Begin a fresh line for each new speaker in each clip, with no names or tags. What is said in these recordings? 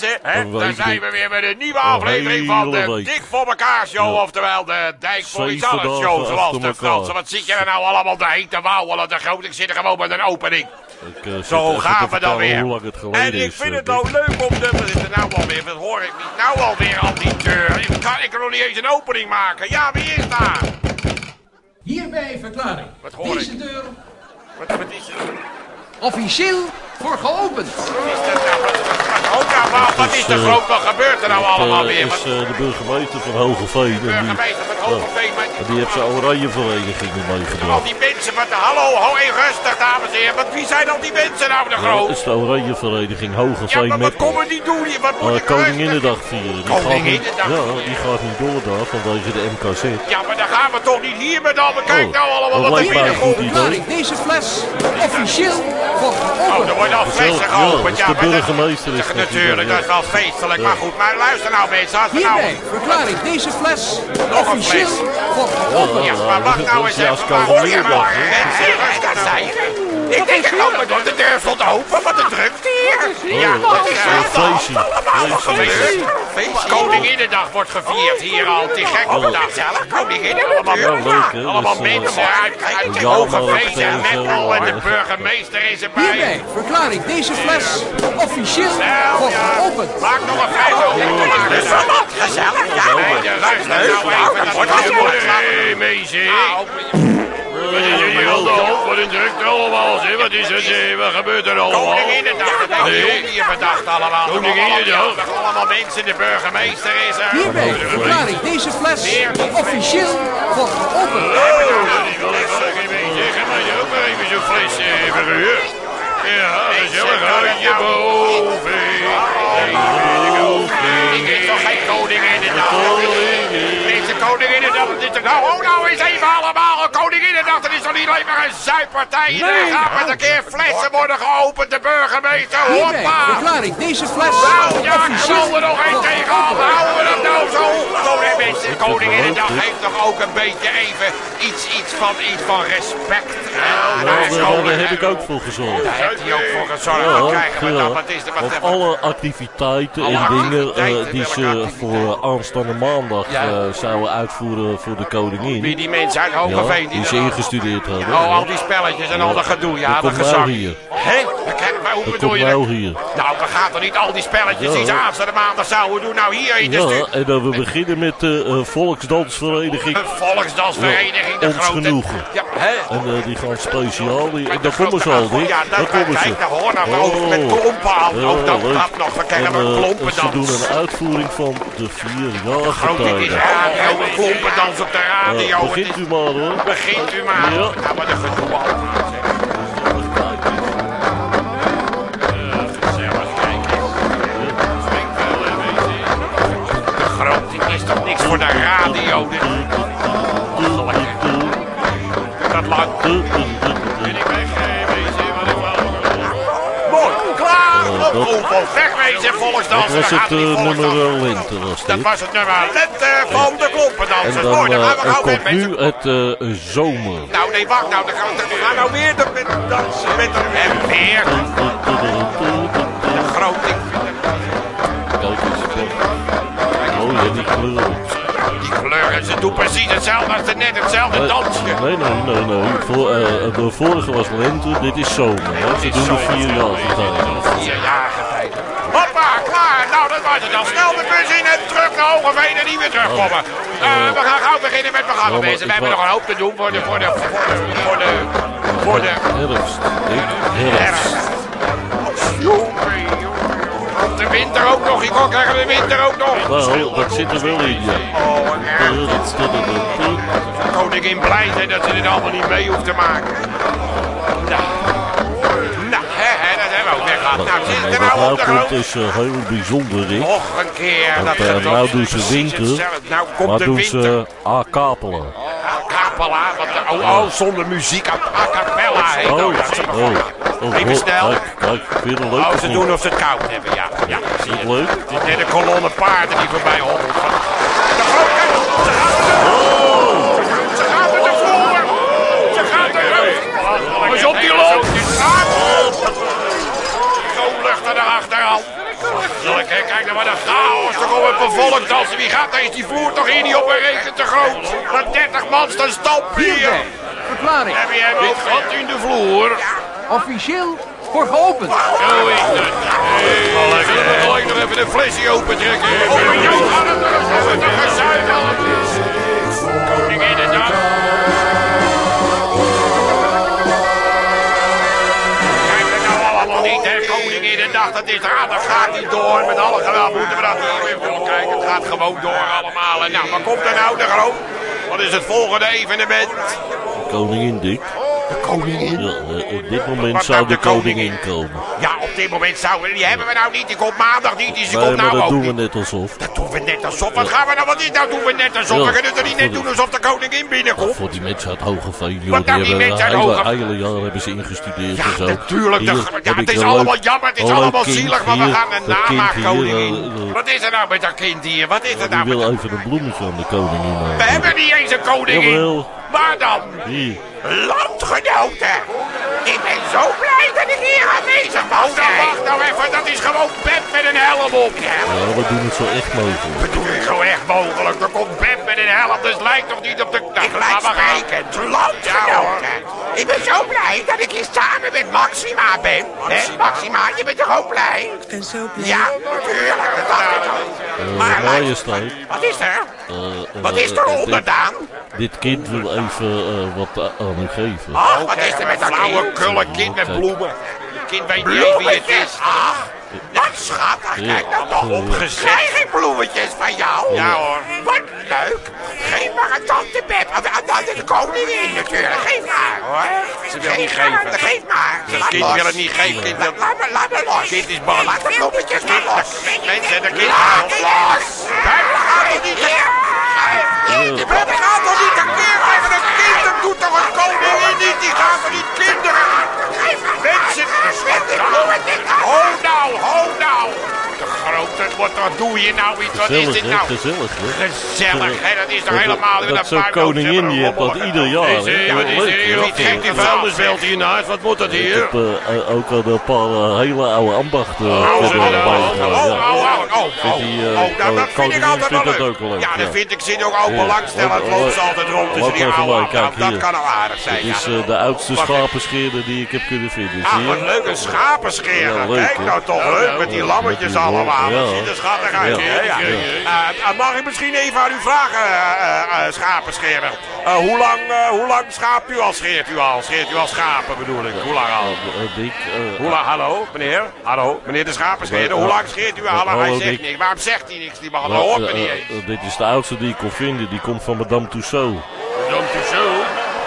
mensen. Hè? Daar
week
zijn we weer met een nieuwe aflevering van de
week.
Dik voor elkaar show.
Ja.
Oftewel de Dijk voor iets anders show, zoals de. Fransen. Wat zit je er nou allemaal doorheen te wauwelen? De grote, ik zit er gewoon met een opening.
Ik, eh,
Zo
te
gaan we dan weer. En ik
is,
vind
eh,
het nou leuk om de... Wat is er nou alweer? Wat hoor ik niet? Nou alweer al die deur. Ik kan, ik kan nog niet eens een opening maken. Ja, wie is daar?
Hierbij verklaring.
Wat hoor
Deze
ik?
deur
Wat, wat is er?
officieel voor geopend.
Wat is dat nou? Wat, wat, wat, oh, nou, wat, wat is er
eh,
groot? Wat gebeurt er nou allemaal
eh,
weer?
is
Wat,
eh, de burgemeester van Hogeveen. En die,
burgemeester van Hogeveen, maar...
en die heeft zijn oranje verenigingen
Al
meegebracht.
die mensen, wat de hallo, ho, even rustig, dames en heren. Wat, wie zijn al die mensen nou de
Ja,
groot?
dat is de oranje vereniging
Ja,
Hogeveen
maar wat komen die doen hier? Wat moet
uh,
ik
Koninginnedag vieren. Die gaat, niet,
Koninginnedag
ja,
vieren.
die gaat niet door daar vanwege de MKZ.
Ja, maar dan gaan we toch niet hier met alle... Kijk
Oh,
nou allemaal
dat
wat er binnenkomt.
Deze fles officieel voor
Oh,
geopend.
Al
Ja,
geopend.
dat is de burgemeester is
Natuurlijk, dat is wel feestelijk. Maar goed, maar luister nou mensen. Als we nou...
Deze fles
Nog een
officieel
fles.
voor geopend.
Ja, maar wacht nou eens
is
even. rustig zijn. Ik denk het ook, maar de deur stond open. Wat een drukte hier. Ja,
Oh,
wat is
een
dat?
feestje.
Allemaal
Feestje.
feestje. Feestje. Koninginnedag wordt gevierd hier al. Die gekke dag zelf. Koninginnedag. Allemaal
Dus, eh,
mensen uit, de
Ja,
hoge
maar
feest en
dat,
met
eh,
al. En de
zo,
burgemeester is erbij.
Hierbij verklaring. Deze fles officieel
Nou
geopend.
maak nog een fles open. Dat is wel wat gezellig. Ja, luister nou even. Dat wordt Hé, mensen. Wat is er een drukte allemaal, zeg. Wat is het, zeg? Wat gebeurt er allemaal? Koninginnedag, dat heeft hier bedacht allemaal. Koninginnedag? Allemaal mensen, de burgemeester is er.
Hierbij verklaring. Deze fles officieel voor geopend.
Oh, die wil ik wel even mee zeggen, maar je ook maar even zo'n fles eh, verhuur. Ja, gezellig uit je boven. Ik is geen koning in de dag? Deze koning in de dag, dat is toch nou, oh nou eens even allemaal een koning in de dag. Dat is toch niet alleen maar een zuippartij? Iedereen gaat met een keer flessen worden geopend, de burgemeester, hoppa.
verklaring. Deze fles
Nou ja, knal er nog één tegenaan. Houden we dat nou zo? Koning, mensen, koning in de dag heeft toch ook een beetje even iets, iets, van, iets van respect. Hij
daar,
is
daar heb ik ook voor gezorgd.
Daar heeft hij ook voor gezorgd.
Ja,
krijgen we
ja.
dan? Wat is er? Wat
alle activiteiten
Alle
en dingen
activiteiten,
eh, die ze voor eh, aanstaande maandag
Ja.
eh, zouden uitvoeren voor de
Wie
koningin.
die mensen uit
Ja,
Hogeveen
die ze ingestudeerd hadden.
Oh, al die spelletjes en al dat gedoe. Ja,
Dat
dat gezag.
hier.
Hè? Maar maar hoe
Dat
bedoel
komt
je
nou
dat?
hier.
Nou, we gaan toch niet al die spelletjes die ze aanstaande maandag zouden doen. Nou, hier in de
Ja,
studio.
en dan we beginnen met de eh, volksdansvereniging.
Een volksdansvereniging, de grote...
genoegen.
Ja, hè?
En die gaan speciaal. Die, en
De
daar komen ze al?
Ja,
Daar komen ze.
kijk, daar hoor nou met klompen aan. Ook dat, nog. We krijgen
En,
een
eh,
klompendans.
Ze doen een uitvoering van de vier
dit is
jaargetijden.
radio, een klompendans op de radio. Het
begint u maar hoor.
Begint u maar.
Ja.
Nou, wat een gedoe allemaal, zeg. Is toch niks voor de radio. Dit dat lang. Wegwezen, volksdansen.
Dat was het eh, nummer eh, lente was
Dat was het nummer lente van de
En
klompendansers.
dan
Mooi, dan
eh, er komt nu het zomer.
Nou, nee, wacht nou. Dan gaan we, nou weer de, met dansen. Met de, en weer. De grote.
Kijk eens. Oh ja, die kleuren.
Die kleuren, ze doen precies hetzelfde als ze net hetzelfde dansje.
Nee, nee, nee, nee. Voor, eh, de vorige was lente, dit is zomer. Hè. Ze doen de vier jaar getijden.
Vier jaar tijd. Hoppa, klaar. Nou, dat was het dan. Snel de bus in en terug naar Hogeveen en niet weer terugkomen. Eh, we gaan gauw beginnen met programma, mensen. We hebben nog een hoop te doen voor de, voor de, voor de, voor de,
Herfst. Herfst.
de winter ook nog? Ik hoor krijgen we de winter ook nog.
Nou, dat zit er wel in, ja.
Oh, een herfst. Koningin blij zijn dat ze dit allemaal niet mee hoeft te maken. Nou
wat
nou
nou komt is eh, heel bijzonder, Rick.
Nog een keer. Dat
eh, nou doen ze winter.
Nou komt
Maar
de
doen
winter.
ze a cappella.
A cappella, oh, oh, zonder muziek. A, a cappella heet
Oh,
ook. Dat ze
oh,
begonnen.
oh,
Even
oh,
snel.
Kijk, kijk, vind je leuk
Oh, ze doen of ze het koud hebben, ja. Ja.
Leuk?
Het is net een kolonne paarden die voorbij hobbelt. De groot, kijk, ze gaan er Ze gaan er ervoor. Ze gaan er Pas op die loop. wat een chaos. Toch op het Wie gaat daar? Is die vloer toch hier niet op een reken te groot? Met 30 man staan stampen
Hier. Verklaring.
Heb je wel gat in de vloer?
Officieel voor geopend.
Zo is het. Hey, ik wil gelijk nog even een flesje opentrekken. Oh, maar jou gaat het er een gezuivel. Koninginnedag, dat is raar, dat gaat niet door. Met alle geweld moeten we dat hier weer kijken. Het gaat gewoon door allemaal. En nou, wat komt er nou, de groot? Wat is het volgende evenement?
Koningin Dick.
De koningin.
Ja, eh, op dit moment
Wat
zou
nou
de
de koningin?
koningin komen.
Ja, op dit moment zouden we, die hebben we nou niet. Die komt maandag niet, die
Nee,
komt nou
dat
ook
doen we net alsof.
Dat doen we net alsof. Wat gaan we nou? Wat is nou doen we net alsof?
Ja.
We kunnen het er niet net doen alsof de koningin binnenkomt.
Voor die mensen uit Hogeveen, joh,
Wat nou
die
die
hebben
mensen uit
hele,
Hoge-
hele jaar hebben ze ingestudeerd
Ja,
en zo.
natuurlijk. de-
Hier
ja,
heb
het is allemaal jammer. Het is allemaal zielig. Maar we gaan een
hier,
namaakkoningin.
eh, eh,
Wat is er nou met dat kind hier? Wat is er nou met
wil even een bloemetje aan de koningin
We hebben niet eens een koningin. Waar dan?
Hier.
Landgenoten. Ik ben zo blij dat ik hier aanwezig mag zijn. Oh, dan wacht nou even. Dat is gewoon Pep met een helm op.
Ja, we doen het zo echt mogelijk.
bedoel ik zo echt mogelijk. Er komt Pep met een helm, dus lijkt toch niet op de... Nou, ik lijk sprekend, landgenoten. ik ben zo blij dat ik hier samen met Maxima ben. Hè, Maxima, je bent toch ook blij?
Ik ben zo blij.
Ja, natuurlijk, dat dacht ik al.
Eh,
Maar
Majesteit.
Wat is er?
eh, eh,
Wat is er
eh,
onderdaan?
Dit, dit kind wil even eh, wat a- aan hem geven.
Ach, wat is er met dat flauwe kulle kind met bloemen? Het kind weet niet eens wie het is. Ach, wat schattig. Kijk nou toch op. Krijg ik bloemetjes van jou? Ja hoor. Wat leuk. Geef maar aan tante Pep. Aan de koningin natuurlijk. Geef maar hoor. Ze wil niet geven. Geef maar. Het kind wil het niet geven. Laat me, laat me los. Kind is bang. Laat de bloemetjes maar los. Mensen, de kind gaat los. Pep, gaat toch niet tekeer? Pep, gaat toch niet tekeer? Tegen een kind, dat doet toch een koningin niet? Die gaat toch niet kinderen? Mensen, ho nou, ho nou. De grote, wat, wat doe je nou iets? Wat is
Gezellig,
dit
hè?
nou?
Gezellig, hè?
Gezellig, hè? Dat is toch
Dat-
helemaal...
dat
een
zo'n koningin, die hebt dat ieder jaar,
Is,
hè?
eh,
Ja,
Wat is er hier? Niet gek die vuilnisbelt hiernaast. Wat moet dat
Ik
hier?
heb eh, eh, ook al een paar eh, hele oude ambachten
Oh,
uh,
oh, oh,
bij
oh, oh, oh, oh, oh,
eh,
oh, nou, dat vind ik altijd wel
dat
leuk.
ook wel leuk,
Ja, dat vind ik. Zit ook open belangstellend.
Wat-
Loopt
wat-
altijd rond tussen
wat
die oude Nou, Dat
hier.
kan nou aardig zijn.
Dit is eh, de oudste schapenscheerder die ik heb kunnen vinden.
Ah, wat leuk, een
leuk,
Kijk nou toch leuk, met die lammetjes allemaal. Dat
ja.
Ziet er schattig uit.
Ja.
Ja. Eh, eh, mag ik misschien even aan u vragen, eh, eh, eh? Eh, hoe, lang, eh, hoe lang schaapt u al? Scheert u al? Scheert u al schapen bedoel ik? Hoe lang al?
Eh, eh, eh,
Hoe lang? Hallo, meneer? Hallo, meneer de schapenscheerder. Hoe lang scheert u al? Hij zegt niks. Waarom zegt hij niks? Die man
nou,
hoort me
eh,
niet
eh,
eens.
eh, dit is de oudste die ik kon vinden. Die komt van Madame Tussaud.
Madame Tussaud?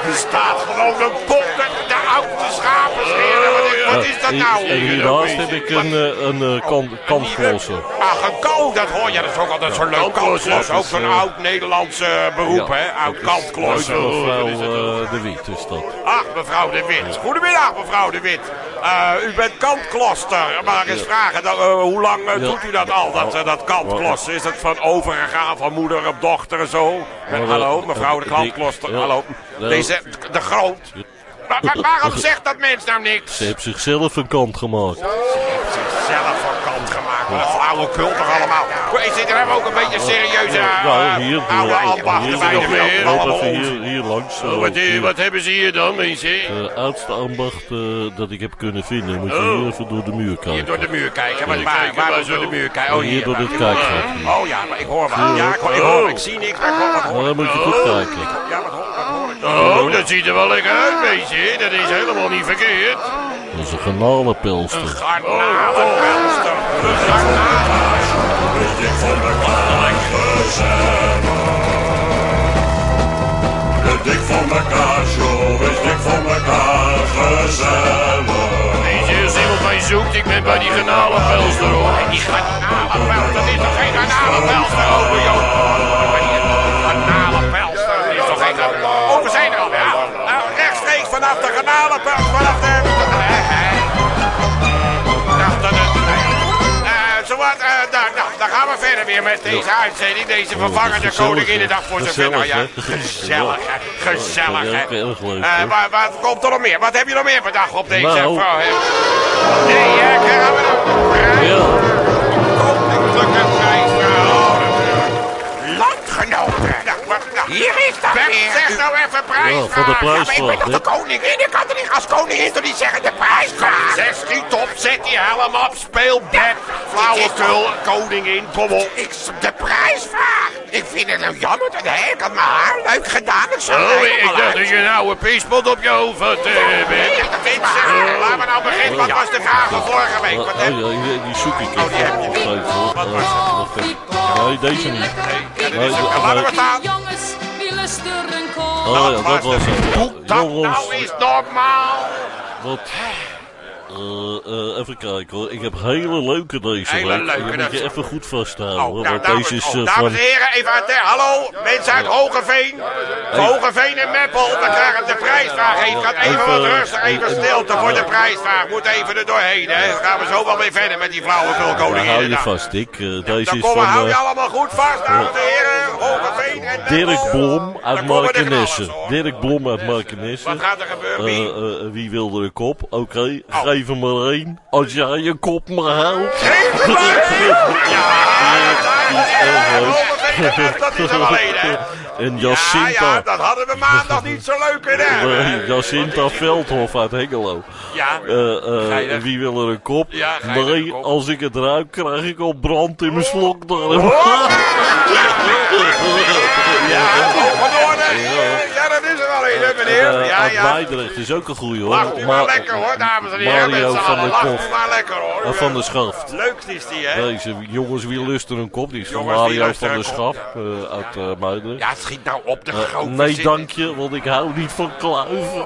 Er staat gewoon een pot de, de oudste schapenscherer. Wat is, dat
En-
nou?
Hiernaast heb ik een, eh, een eh, kantklosser.
Ach, een kool, dat hoor je. Dat is ook altijd zo'n leuk kantklos. Ook
dat is,
zo'n
eh,
oud-Nederlands eh, beroep, hè? Oud kantklos.
Mevrouw eh, De Wit is dat.
Ach, mevrouw De Wit. Goedemiddag, mevrouw De Wit. Eh, u bent kantkloster. Mag ik eens vragen, eh, hoe lang eh, doet u dat al, dat, eh, dat kantkloster? Is het van overgegaan van moeder op dochter en zo? Eh, hallo,
eh,
mevrouw de
eh,
kantkloster. Hallo. Deze, de groot. Wa- wa- waarom zegt dat mens nou niks?
Ze heeft zichzelf een kant gemaakt.
Zelf van kant gemaakt. Wat een flauwekul toch allemaal. Dit er ook een beetje serieuze uh,
Nou, hier,
oude
hier,
ambachten
hier,
bij de wereld?
hier,
Allemaal
even
onzin.
hier, hier langs. zo.
Oh, wat,
Hier.
wat hebben ze hier dan, mensen?
De oudste ambacht eh, dat ik heb kunnen vinden. Moet je
Oh.
hier even door de muur kijken.
Hier door de muur kijken. Waar, waar
maar
door
zo.
de muur kijken? Oh,
hier
hier.
door dit kijkgat.
Oh ja, maar ik hoor wat. Ja, ik hoor, ik, hoor, ik zie niks, maar ik hoor wat.
Maar
Hoor.
dan moet je goed kijken.
Ja, wat hoor? Oh, dat ziet er wel lekker uit, beetje. Dat is helemaal niet verkeerd.
Dat is een
von der Kant gezellig. Richtig von der Kant, zo richtig von der Kant gezellig.
Deze is iemand mij zoekt. Ik ben bij die garnalenpelster, hoor. Die garnalenpelster, verder weer met deze uitzending. Deze vervangende
gezellig,
Koninginnedag voor zover. Nou ja,
gezellig, hè?
gezellig, hè. Eh, maar wat komt er nog meer? Wat heb je nog meer bedacht op deze
Nou.
vrouw? hè? Nee, hè, gaan we nou...
Ja.
Koning Hier is dat weer. Zeg nou even prijsvraag.
Ja, voor de
Ja, maar ik
prijsvraag,
ben toch
hè?
de koningin? Ik kan er niet als koningin toch niet zeggen de prijsvraag? Zeg, schiet op. Zet die helm op. Speel bed. Flauwekul. Koningin. Kom op. Ik, de prijsvraag. Ik vind het nou jammer dat hè, ik had mijn haar leuk gedaan. Ik zag
Oh, ik dacht dat je nou een piespot op je hoofd had,
dat vind ik. Laten we nou beginnen. Wat was de vraag van vorige week?
Oh,
Wat
oh,
heb-
ja, die, zoek ik
Oh, die heb je.
even opgeschreven.
Wat was
even. Nee, deze niet. Nee,
is
ja,
ook- Laten we
nee.
staan.
Kool?
Oh ja, dat was het.
Doe dat
Jongens,
nou eens normaal.
wat... Eh, eh, even kijken hoor. Ik heb hele leuke deze
Hele
week.
leuke,
Die moet je
is-
even goed vasthouden.
Oh,
hoor,
nou,
want
dames,
deze is
oh,
eh,
dames
van...
en heren, even aan ter. Hallo, mensen uit Hogeveen. Hogeveen en Meppel, we krijgen de prijsvraag. Even, gaat even wat
Even,
rustig, even stilte voor de prijsvraag. Moet even er doorheen, hè. Dan gaan we zo wel weer verder met die
Daar hou je vast. Eh, deze
Dan
is
komen,
van
hou je allemaal goed vast, dames en heren.
Dirk Blom uit
hoor.
Dirk Blom uit Markenesse.
Wat gaat er gebeuren, wie?
Eh, eh, wie wil er een kop? Oké,
Oh.
geef hem maar één. Als jij je kop maar houdt.
Geef hem maar dat is alleen, hè.
En
Ja,
Jacinta.
ja, dat hadden we maandag niet zo leuk.
Nee, Jacinta Veldhof uit Hengelo.
Ja, Geinig.
wie wil er een kop?
Ja,
nee, als ik het ruik, krijg ik al brand in mijn slokdarm.
ja, ongenoorde. Ja, dat is er wel een, hè, meneer.
Eh,
Ja,
uit
ja.
Is ook een goeie hoor.
Maar lekker hoor, dames en heren.
Mario van
lacht
Kof.
maar lekker hoor.
Eh, van de Schaft.
Leukst is die, hè?
Deze jongens, wie lust er een kop? Die is van Mario van de? Schaft eh, uit eh Meidrecht.
Ja, schiet nou op de
Eh,
grote
nee,
zitten.
dank je, want ik hou niet van kluiven.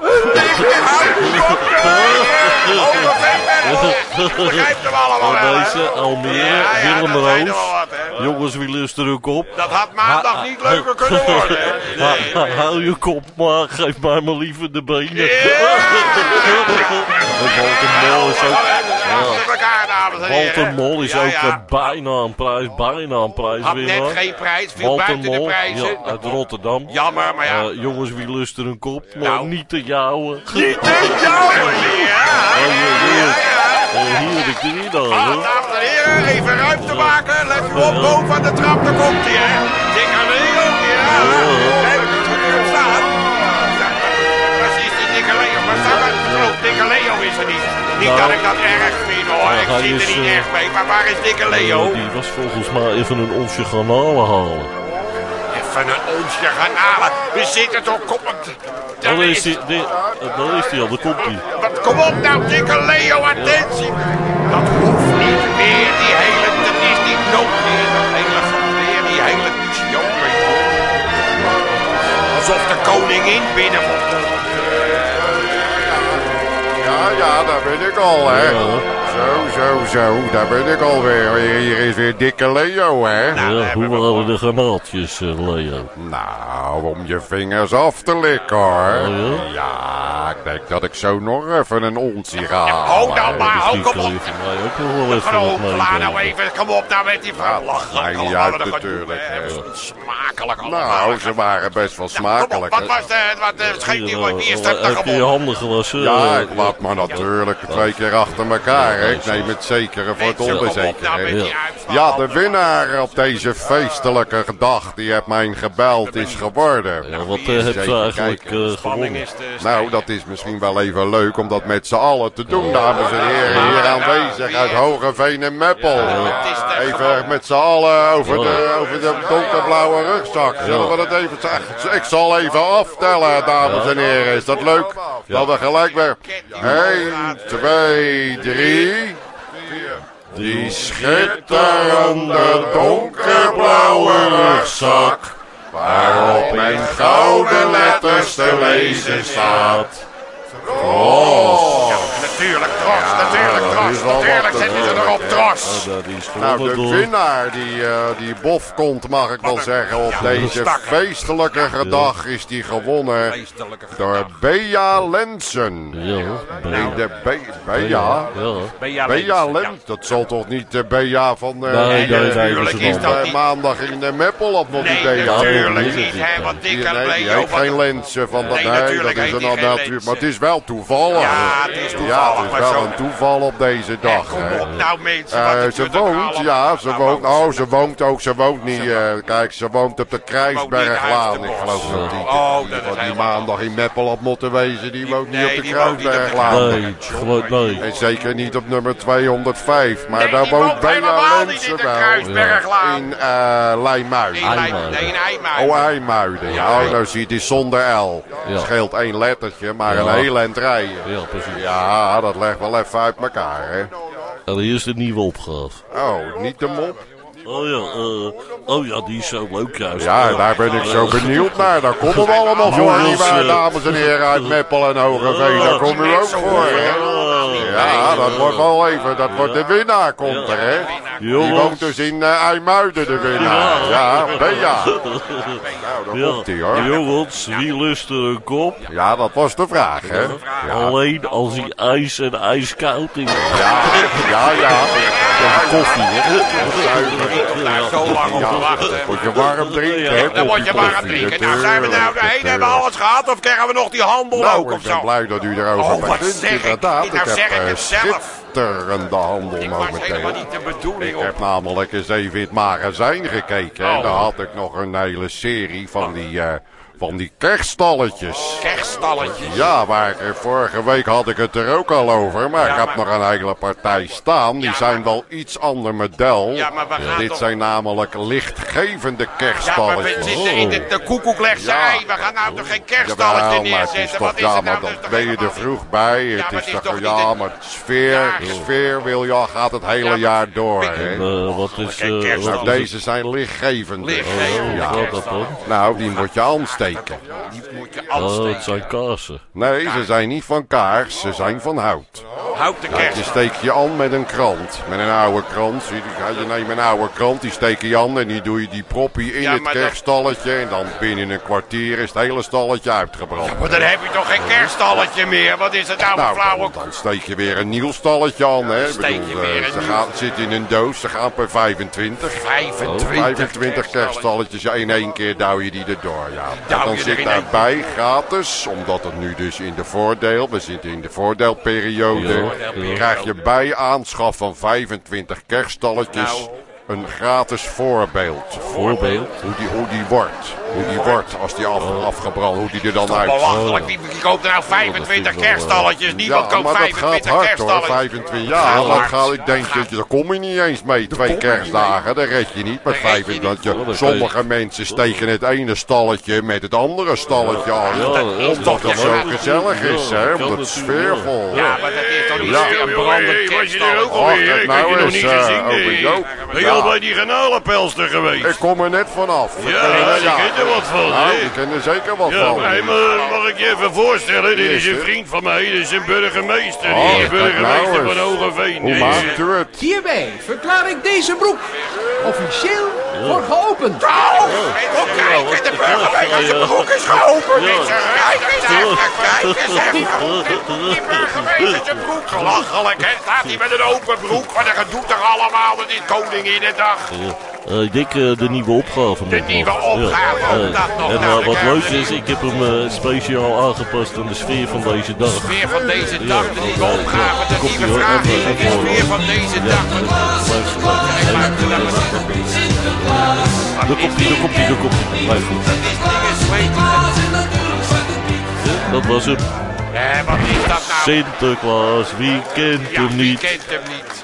Begrijpt hem allemaal wel?
Deze, Almere, Willem Roos. Jongens, wie lust er een kop?
Dat had maandag niet leuker kunnen worden. Nee.
Hou je kop maar, geef mij maar liever de benen. En Walter Mol is ook. Walter Mol is ook bijna een prijs, bijna een prijs
Had net geen prijs, viel
Walter
buiten de
Mol,
prijzen.
ja, uit Rotterdam.
Jammer, maar ja.
Eh, jongens, wie lust er een kop? Maar
Nou.
niet de jouwe.
Niet de jouwe, ja.
Oh, ja, ja.
Ja, ja.
Eh, hier ik drie dan,
Ah,
hoor.
Dames en heren, even ruimte maken. Let u op, boven aan de trap, daar komt hij, hè. Dikke Leo, ja. Moet op staan. Precies, die dikke Leo. Maar geloof, dikke Leo is er niet. Niet
Nou.
dat ik dat erg vind, hoor.
Nou,
Ik zie er niet erg mee. Maar waar is dikke Leo?
Die was volgens mij even een onsje garnalen halen.
Even een onsje gaan halen. We zitten toch... Kom, daar
Daar is daar is al, daar komt hij.
Wat, kom op nou, dikke Leo, attentie. Dat hoeft niet meer, die hele, dat is niet nood meer, dat hele weer, die hele show. Alsof de koningin binnenkomt.
Ja, ja, daar ben ik al, hè.
Ja.
Zo, zo, zo, daar ben ik alweer. Hier is weer dikke Leo, hè.
Ja, hoe waren de granaatjes, eh, Leo?
Nou, om je vingers af te likken, hoor.
Oh, ja?
Ik denk dat ik zo nog even een ontje ga
Hou dan maar,
Die
kom op. Geloof,
wat
laat nou even, kom op nou met die
Ja,
verlachen.
maakt niet uit natuurlijk, hè.
Smakelijk allemaal.
Nou, ze waren best wel
Ja, kom op,
smakelijk.
wat was de, wat uh, schijnt die,
Hier,
wie is
eh,
dat nou
Heb je je handen gewassen?
Ja,
Eh,
ik laat me natuurlijk twee keer achter elkaar. hè. Ik neem het zekere voor het
nou
onbezekere.
Ja.
de winnaar op deze feestelijke dag, die heeft mij gebeld, is geworden.
Ja, wat eh, je
zeker
eigenlijk eh, gewonnen?
Nou, dat is misschien wel even leuk om dat met z'n allen te doen, dames en heren. Hier aanwezig uit Hogeveen en Meppel. Even met z'n allen over de, over de donkerblauwe rugzak. Zullen we dat even zeggen? Ik zal even aftellen, dames en heren. Is dat leuk? Dat we gelijk weer... 1, 2, 3... Die schitterende donkerblauwe rugzak, waarop in gouden letters te lezen staat. Oh,
Natuurlijk, Tros, natuurlijk,
dat
Tros.
is wel
Natuurlijk Tros.
Oh, dat is
nou, de winnaar, die, eh die bof komt, mag ik wel zeggen, op deze
stakker.
feestelijke gedag is die gewonnen door Bea Lensen.
Ja,
Nee,
Bea.
de Be Bea.
Ja.
Bea
Bea
Lens,
Lens, dat zal toch niet de Bea van eh,
Nee, nee, nee,
natuurlijk
is
dat niet.
maandag in de Meppel op nog die
Nee,
Bea.
natuurlijk niet, hè, want
Die,
dikke
nee, geen lenzen van dat.
Nee,
Nee, dat is een. Maar het is wel toevallig.
Ja, het is
Ja,
toevallig.
het is wel een toeval op deze dag.
Kom
hè.
op nou mensen.
Eh, ze woont, ja, ze
Nou,
woont. Oh, ze woont ook. Ze woont niet. eh, kijk, ze woont op de Kruisberglaan. Ik geloof dat die.
Oh, dat
die die
helemaal-
maandag in Meppel had moeten wezen. Die woont niet
Nee,
op de
die woont niet op de
Kruisberglaan.
Nee, gewoon nee.
En zeker niet op nummer 205. Maar
Nee,
daar
die
woont Bea
helemaal niet in
Lensen
de
wel.
Kruisberglaan.
In eh Leimuiden.
Nee, in.
Oh, IJmuiden. Ja, oh, nou zie je, het is zonder L. Scheelt één lettertje, maar een heel eind rijden.
Ja, precies.
Ja, dat legt wel even uit elkaar, hè.
Hier is de nieuwe opgave.
Oh, niet de mop.
Oh ja, eh, oh ja, die is zo leuk juist.
Ja, daar ben ik zo benieuwd naar. Daar komen we allemaal voor,
Jongens,
nietwaar,
eh,
dames en heren uit Meppel en Hogeveen. Daar komen u ook voor, hè. Ja, dat wordt wel even, dat wordt de winnaar komt er, hè. Die woont dus in uh, IJmuiden, de winnaar. Ja, Bea. Nou, daar
Ja,
komt hij, hoor.
jongens, wie lust er een kop?
Ja, dat was de vraag, hè.
Alleen als hij ijs en ijskoud is.
Ja, ja, ja.
Koffie, hè?
Daar zo lang op te wachten.
Moet je warm drinken, hè.
Dan moet je
koffie,
drinken. Nou, zijn we nou doorheen? Hebben we alles gehad? Of krijgen we nog die handel ook
Nou,
of
ik ben blij dat u erover
Oh, wat zeg ik?
Inderdaad,
Nou,
ik
zeg
heb
ik
eh,
het zelf.
schitterende handel
Ik was helemaal
momenteel.
niet de bedoeling
Ik heb namelijk eens even in het magazijn gekeken. En
Oh.
daar had ik nog een hele serie van die, eh, van die kerststalletjes.
Kerststalletjes.
Ja, eh, vorige week had ik het er ook al over. Maar
Ja,
ik heb
maar-
nog een hele partij staan. Die
Ja,
zijn
maar-
wel iets ander model.
Ja, maar we gaan
Dit
toch-
zijn namelijk lichtgevende
Ja, maar we
kerststalletjes.
zitten in de, de.
Ja.
We gaan nou toch geen kerststalletje
Jawel, maar het is
neerzetten?
toch,
Wat is
ja,
het
maar
nou?
dan ben je er vroeg bij.
Ja,
Het
maar
is
het is
toch,
toch
ja, maar sfeer,
Ja.
sfeer wil je, gaat het hele
Ja, maar-
jaar door. Hè?
Eh, wat is... Eh,
Nou, deze zijn lichtgevend.
Lichtgevend.
Ja.
Wat dat dan?
Nou, die moet je aansteken.
Die moet je
Oh, het
aansteken.
zijn kaarsen.
Nee, ze zijn niet van kaars, ze zijn van hout.
De
Ja, je
kerst.
steek je aan met een krant. Met een oude krant. Zie Je je neemt een oude krant, die steek je aan en die doe je die proppie in
Ja,
het
dat-
kerststalletje. En dan binnen een kwartier is het hele stalletje uitgebrand.
Maar dan heb je toch geen kerststalletje meer? Wat is het nou
Nou,
flauwe...
dan, dan steek je weer een nieuw stalletje aan, hè.
Steek je
bedoel,
weer
eh,
een
ze
nieuw-
gaan, zitten in een doos, ze gaan per 25.
25.
25 kerststalletjes, ja, in één keer douw je die erdoor, ja. Dan zit
in
daarbij gratis, omdat het nu dus in de voordeel, we zitten in de voordeelperiode, krijg je bij aanschaf van 25 kerststalletjes
Nou.
een gratis voorbeeld.
Voorbeeld?
Hoe die, hoe die wordt, hoe die wordt als die af, afgebrand, hoe die er dan uitziet.
Belachelijk. Wie, wie koopt er nou 25 kerststalletjes? Niemand
Ja,
koopt
maar dat gaat
25
hard hoor,
kerststalletjes.
25 jaar.
Gaat
dat gaat, ik denk, dat je, daar kom je niet eens mee. Twee kerstdagen, dat red je niet met
Dat red je
25.
niet.
Dat je, sommige mensen steken het ene stalletje met het andere stalletje aan.
Ja, dat is
omdat
toch
het zo gezellig is,
Ja,
hè.
dat
Omdat het sfeervol
Ja, maar dat is toch niet
Ja.
een brandend
er
kerststalletje?
had je
nou
niet
eh,
gezien.
over
nee.
Joop.
Ben je
Ja.
al bij die garnalenpelster geweest?
Ik kom er net vanaf.
Ja, er wat van,
Nou,
hè?
ik ken er zeker wat
Ja,
van.
maar maar mag ik je even voorstellen? Dit is een vriend van mij, dit is een burgemeester.
Oh,
Die is
kijk
burgemeester
nou
van. Hogeveen.
Hoe
Deze-
maakt u het?
Hierbij verklaar ik deze broek officieel voor geopend.
Oh, kijk, de burgemeester broek is geopend. Kijk eens even, kijk eens even. Die burgemeester zijn broek. Lachelijk, hè? Staat hij met een open broek? Wat een gedoe toch allemaal? Dat is Koninginnedag.
Eh, ik denk eh, de nieuwe opgave.
De nieuwe opgave,
Ja.
oh,
Eh,
dat nog.
En wat leuk is, ik heb hem speciaal aangepast aan de sfeer van deze dag.
Weer van deze dag, de nieuwe opgave, de nieuwe vraag.
Horen.
Weer van deze dag.
Daar komt hij, daar komt hij, daar komt hij. Luister. Dat was hem.
Nou?
Sinterklaas, wie kent hem niet?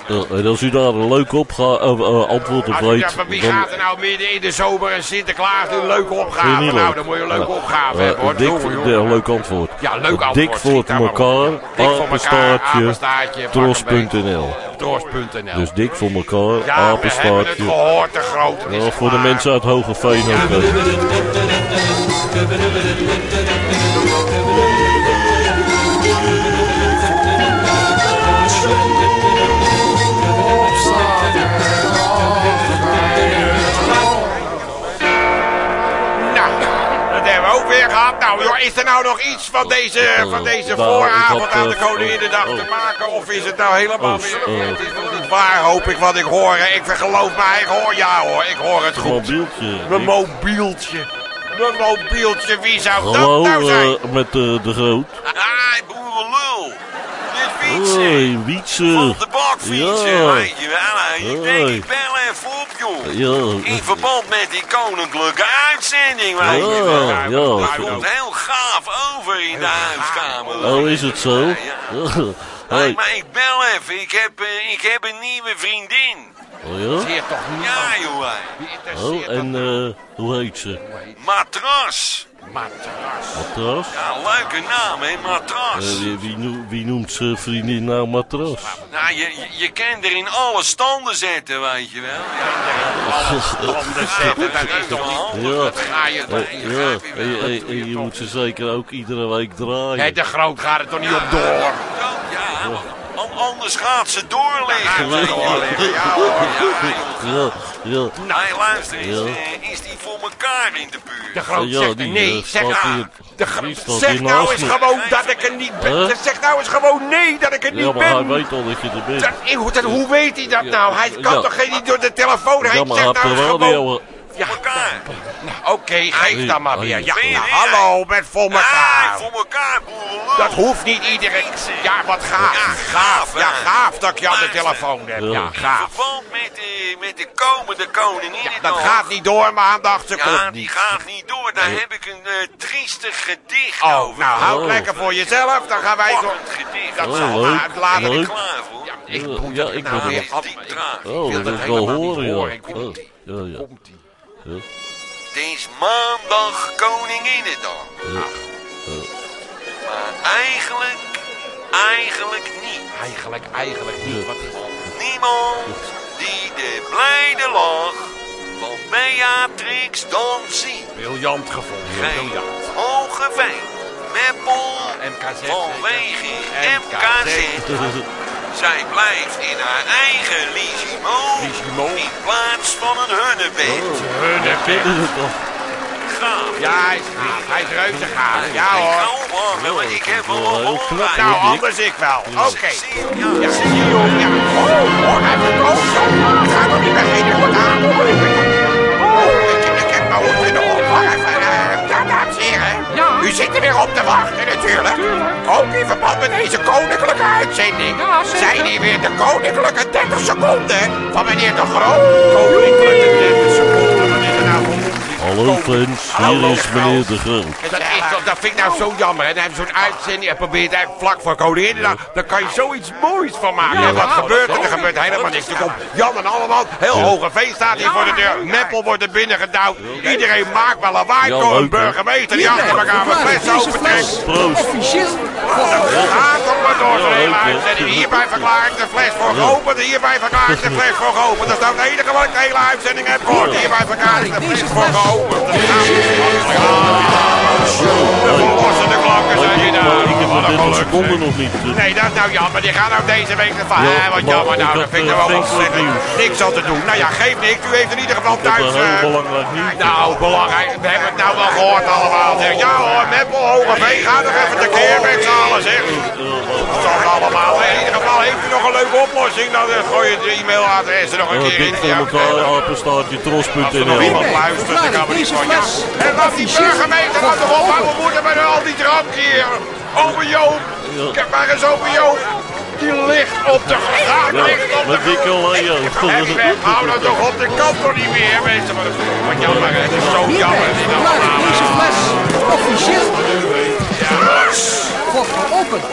Eh, en als u daar een leuk opga- eh, eh, antwoord op weet,
ja, maar wie
dan
gaat er nou midden in de zomer en Sinterklaas een leuke opgave? Nou,
leuk.
dan moet je een leuke opgave hebben hoor.
dik, leuk antwoord.
Ja, leuk antwoord.
Dik voor
op.
elkaar,
Dik voor elkaar,
apenstaartje, tros.nl.
Tros.nl.
Dus dik voor elkaar,
ja, we hebben het
apenstaartje.
gehoord, te groot. Het is
Ja, voor de mensen uit Hogeveen ook.
Nou, joh, is er nou nog iets van deze, van deze
Nou,
vooravond aan de
eh,
Koninginnedag
oh.
te maken? Of is het nou helemaal
Oh,
weer... Het is nog niet waar, hoop ik, wat ik hoor. Ik geloof mij, ik hoor ja hoor, ik hoor het goed.
Mobieltje.
Mijn mobieltje. Mijn mobieltje, wie zou dat nou zijn?
eh, met eh, de groot.
Ah, boerenlul.
Fietsen.
Hoi, Wietse.
Van de bakfietsen,
Ja.
weet je wel. hè. Ik denk,
Hoi.
ik bel even op, joh.
Ja.
In verband met die koninklijke uitzending, weet je wel.
Ja, ja.
Het komt heel gaaf over in de huiskamer.
Oh, is het zo?
Ja,
Ja.
Hey, maar ik bel even. Ik heb, eh, ik heb een nieuwe vriendin.
Oh ja?
Zeer toch niet.
Ja, joh.
Oh, en eh, hoe heet ze?
Matras.
Matras?
Ja, leuke naam, hè, matras.
Eh, wie, wie, noemt, wie noemt zijn vriendin nou matras?
Nou, je, je, je kan er in alle standen zetten, weet je wel.
zetten, dat is toch.
Ja.
Dat je toch
Eh, ja, en, moet ze zeker ook iedere week
Hé,
draaien.
de groot gaat er toch niet op door?
Ja, gaat ze doorliggen.
ja hoor.
Ja, ja.
Nee, luister eens.
Ja.
eh, is die voor elkaar in de buurt?
De groot
Ja,
zegt
die,
nee.
eh,
Zeg, nou, de zeg
hier
nou eens
me.
gewoon dat ik er niet ben.
Huh?
Zeg nou eens gewoon nee dat ik er
Ja,
niet
maar hij
ben.
weet al dat je er bent.
Dat, hoe, dat, hoe weet hij dat
Ja,
nou? Hij kan
ja.
toch geen niet door de telefoon? Hij
Ja,
zegt nou
de
eens gewoon... Ja,
Voor elkaar.
nou, oké, geef dan maar weer. Ja, nou, hallo, met voor elkaar.
voor elkaar.
Dat hoeft niet iedereen. Ja, wat gaaf.
Ja,
gaaf. Ja, dat je aan de telefoon hebt.
Ja.
In
gaaf.
verband met de, met de komende koningin.
Dat gaat niet door maandag, ze
Ja,
komt
gaat niet door. Daar heb ik een eh, triestig gedicht
Oh,
over.
nou, houd lekker voor jezelf. Dan gaan wij
gedicht.
Dat zal maar later.
Leuk.
klaar voor?
Ja, ik moet
ja, ik
nou
er-. Oh,
wil
dat ik wel
helemaal niet
horen.
Ik wil
Oh,
Het is maandag Koninginnedag. Maar eigenlijk, eigenlijk niet.
Eigenlijk, eigenlijk niet. Wat is
Niemand die de blijde lach van Beatrix dan ziet.
Briljant gevonden. Briljant.
hoge veen, meppel
MKZ.
vanwege
MKZ.
MKZ. Zij blijft in haar eigen Ligimo
Ligimo.
in plaats van een hunnebed.
Ze toch?
Gaaf.
Ja, hij is gaaf. Hij is reuze gaaf. Ja
Ik
hoor.
hou van, maar ik heb wel
Wel
een
Nou, anders ik wel. Oké.
Ja,
Ja, zie je. Ja. Oh, hoor, hij heeft ook zo. Ik ga nog niet beginnen. Ik word aangehoord. U zit er weer op te wachten natuurlijk. Ook in verband met deze koninklijke uitzending.
Ja, zeker.
Zijn hier weer de koninklijke 30 seconden van meneer de Groot. Koninklijke 30
Hallo fans,
Hallo,
hier is meneer De Groot.
En dat, is, toch- dat vind ik nou zo jammer. En hij heeft zo'n uitzending. Hij probeert hij vlak voor koningin. Nou, daar kan je zoiets moois van maken.
Ja,
en wat gebeurt er? Er gebeurt helemaal niks. Er komt Jan en allemaal. Heel hoge feest staat hier voor de deur. Meppel wordt er binnen gedouwd. Iedereen maakt wel lawaai.
Ja,
Door een
leuk, hè?
burgemeester die achter elkaar met flessen opentrekt.
fles
Proost.
officieel
Gaat toch maar door zo'n
Ja,
hele
leuk, hè?
uitzending. Hierbij verklaar ik de fles voor geopend. Hierbij verklaar ik de fles voor geopend. Dat is nou het enige wat ik de hele uitzending heb gehoord. Hierbij verklaar ik de fles voor geopend. De verlossende klanken zijn daar.
Ik heb
Wat een
30
geluk,
seconden
zeg.
nog niet.
Nee, dat is nou jammer. Die gaan nou deze week ervan.
Ja,
Eh, wat jammer nou. Dat vind ik
eh,
nou wel
geen goed
ontzettend. Niks aan te doen. Nou ja, geef niks. U heeft in ieder geval thuis... eh,
belangrijk
nou, belangrijk. We hebben het nou wel gehoord allemaal. Zeg. Ja hoor, Meppel, Hogeveen, ga nog even tekeer met z'n allen, zeg. Dat allemaal. In ieder geval heeft leuke oplossing. Nou, dan eh, gooi je het e-mailadres er nog een keer in.
Dik
voor
elkaar, apenstaartje, tros.nl.
Als iemand luistert, dan kan we niet van En laat die burgemeester aan de ophouden moeten met al die drank hier. Open Joop. Kijk maar eens open Joop. Die ligt op de grond.
Ja,
ligt op de grond. Ja, hou nou toch op, de kant toch niet meer, meester. Wat jammer, het is zo jammer. Klaar, deze fles. Officieel. Ja. Wordt geopend.